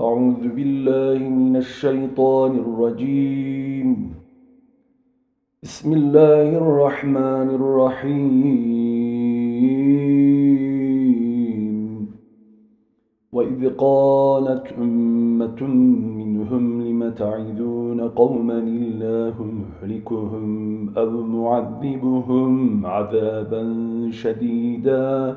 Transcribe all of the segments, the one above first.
أعوذ بالله من الشيطان الرجيم. بسم الله الرحمن الرحيم. وإذ قالت أمة منهم لم تعذون قوما الله مهلكهم أو معذبهم عذابا شديدا؟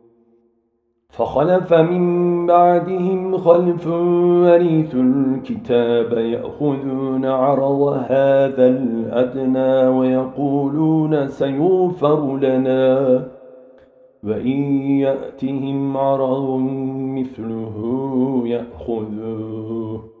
فخلف من بعدهم خلف وريث الكتاب يأخذون عرض هذا الأدنى ويقولون سيوفر لنا. وإن يأتهم عرض مثله يأخذوه.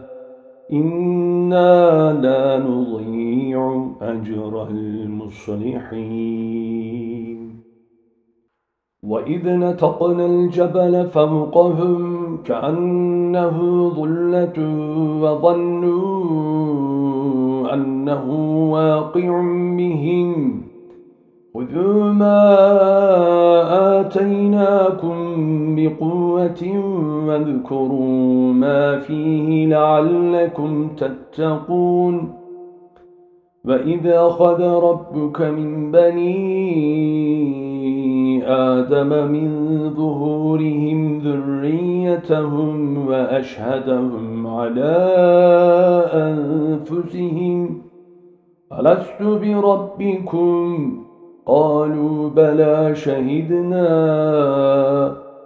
إنا لا نضيع أجر المصلحين. وإذ نتقنا الجبل فوقهم كأنه ظلة وظنوا أنه واقع بهم. خذوا ما آتيناكم بقوة واذكروا ما فيه لعلكم تتقون وإذا أخذ ربك من بني آدم من ظهورهم ذريتهم وأشهدهم على أنفسهم ألست بربكم؟ قالوا بلى شهدنا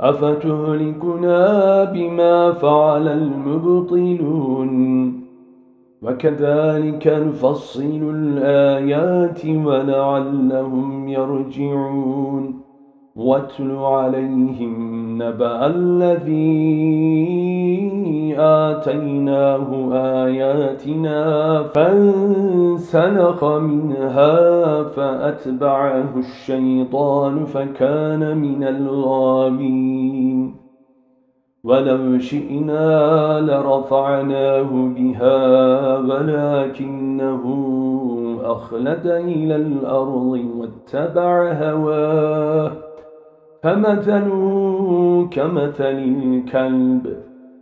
أفتهلكنا بما فعل المبطلون؟ وكذلك نفصل الآيات ولعلهم يرجعون. واتل عليهم نبأ الذي آتيناه آياتنا فانسلخ منها فأتبعه الشيطان فكان من الغابين ولو شئنا لرفعناه بها ولكنه أخلد إلى الأرض واتبع هواه. فمثله كمثل الكلب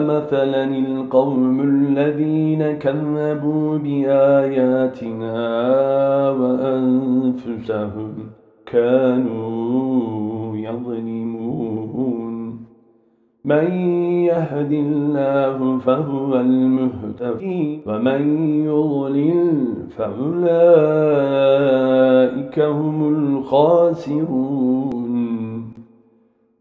مثلا القوم الذين كذبوا بآياتنا وأنفسهم كانوا يظلمون. من يهد الله فهو المهتدي ومن يضلل فأولئك هم الخاسرون.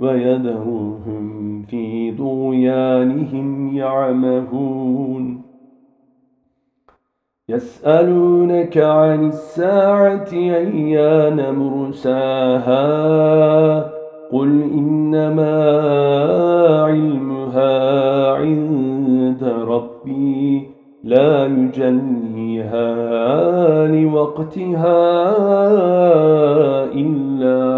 ويذرهم في طغيانهم يعمهون. يسألونك عن الساعة أيان مرساها؟ قل إنما علمها عند ربي لا يجليها لوقتها إلا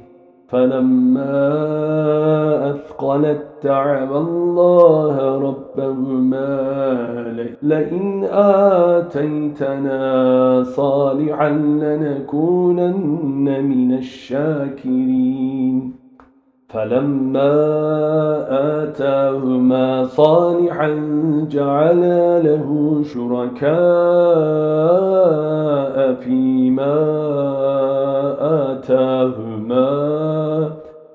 فلما أثقلت دعوا الله ربهما لئن آتيتنا صالحا لنكونن من الشاكرين. فلما آتاهما صالحا جعلا له شركاء فيما آتاهما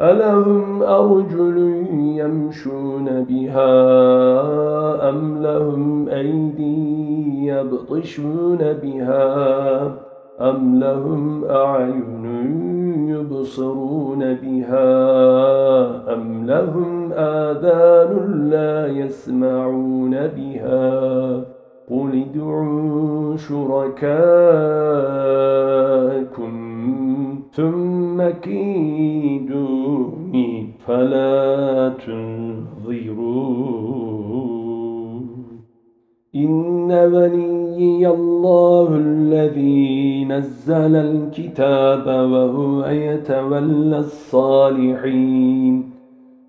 ألهم أرجل يمشون بها أم لهم أيدي يبطشون بها أم لهم أعين يبصرون بها أم لهم آذان لا يسمعون بها قل ادعوا شركاءكم ثم كيدوني فلا تنظرون. إن بني الله الذي نزل الكتاب وهو يتولى الصالحين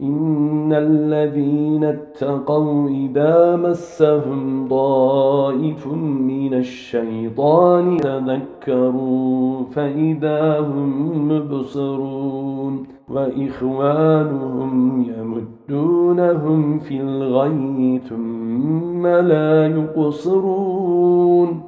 إن الذين اتقوا إذا مسهم ضائف من الشيطان تذكروا فإذا هم مبصرون وإخوانهم يمدونهم في الغي ثم لا يقصرون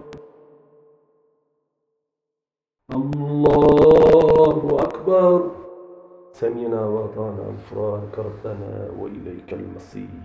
غفرانك ربنا وإليك المصير.